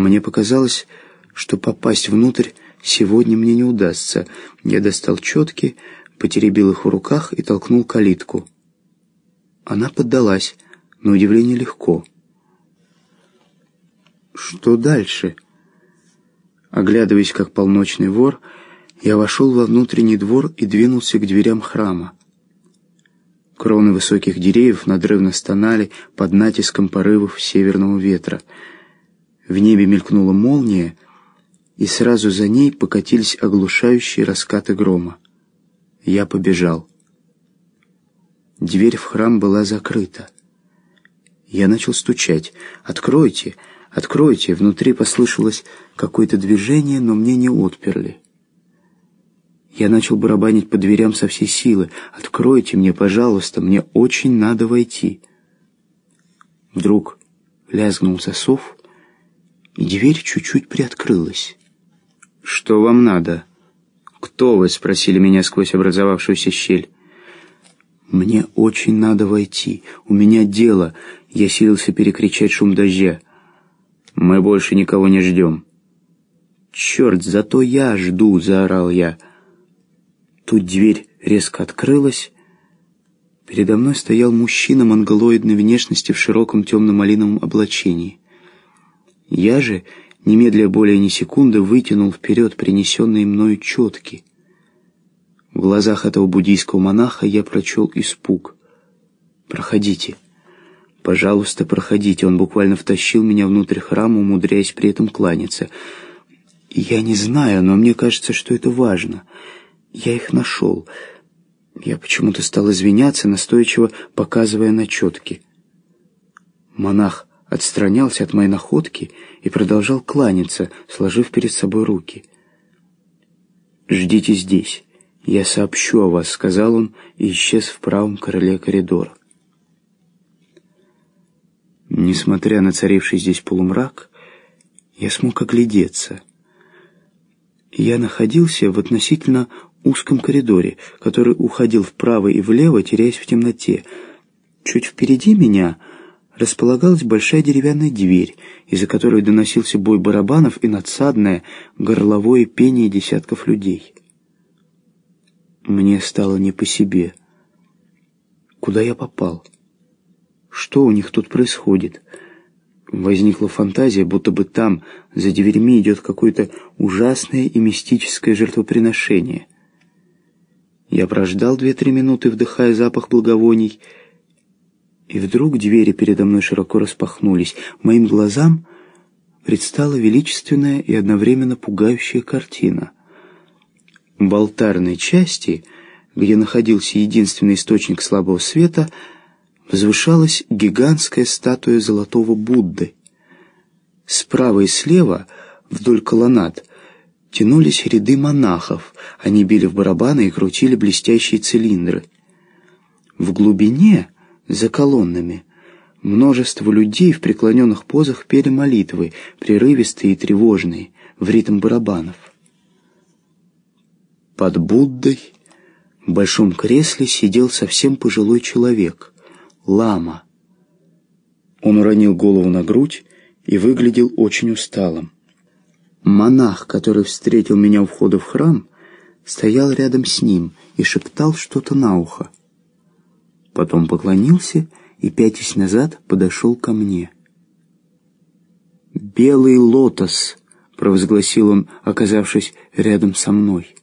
Мне показалось, что попасть внутрь сегодня мне не удастся. Я достал четки, потеребил их в руках и толкнул калитку. Она поддалась, на удивление легко. Что дальше? Оглядываясь, как полночный вор, я вошел во внутренний двор и двинулся к дверям храма. Кроны высоких деревьев надрывно стонали под натиском порывов северного ветра. В небе мелькнула молния, и сразу за ней покатились оглушающие раскаты грома. Я побежал. Дверь в храм была закрыта. Я начал стучать. «Откройте! Откройте!» Внутри послышалось какое-то движение, но мне не отперли. Я начал барабанить по дверям со всей силы. «Откройте мне, пожалуйста, мне очень надо войти». Вдруг лязгнул засов, и дверь чуть-чуть приоткрылась. «Что вам надо?» «Кто вы?» — спросили меня сквозь образовавшуюся щель. «Мне очень надо войти. У меня дело». Я силился перекричать шум дождя. «Мы больше никого не ждем». «Черт, зато я жду!» — заорал я. Тут дверь резко открылась. Передо мной стоял мужчина монголоидной внешности в широком темно-малиновом облачении. Я же, немедля более ни секунды, вытянул вперед принесенные мною четки — в глазах этого буддийского монаха я прочел испуг. «Проходите. Пожалуйста, проходите». Он буквально втащил меня внутрь храма, умудряясь при этом кланяться. «Я не знаю, но мне кажется, что это важно. Я их нашел». Я почему-то стал извиняться, настойчиво показывая на четки. Монах отстранялся от моей находки и продолжал кланяться, сложив перед собой руки. «Ждите здесь». «Я сообщу о вас», — сказал он и исчез в правом крыле коридора. Несмотря на царивший здесь полумрак, я смог оглядеться. Я находился в относительно узком коридоре, который уходил вправо и влево, теряясь в темноте. Чуть впереди меня располагалась большая деревянная дверь, из-за которой доносился бой барабанов и надсадное горловое пение десятков людей. Мне стало не по себе. Куда я попал? Что у них тут происходит? Возникла фантазия, будто бы там, за дверьми, идет какое-то ужасное и мистическое жертвоприношение. Я прождал две-три минуты, вдыхая запах благовоний, и вдруг двери передо мной широко распахнулись. Моим глазам предстала величественная и одновременно пугающая картина — в алтарной части, где находился единственный источник слабого света, возвышалась гигантская статуя золотого Будды. Справа и слева, вдоль колоннад, тянулись ряды монахов. Они били в барабаны и крутили блестящие цилиндры. В глубине, за колоннами, множество людей в преклоненных позах пели молитвы, прерывистые и тревожные, в ритм барабанов. Под Буддой в большом кресле сидел совсем пожилой человек, лама. Он уронил голову на грудь и выглядел очень усталым. Монах, который встретил меня у входа в храм, стоял рядом с ним и шептал что-то на ухо. Потом поклонился и, пятясь назад, подошел ко мне. «Белый лотос!» — провозгласил он, оказавшись рядом со мной.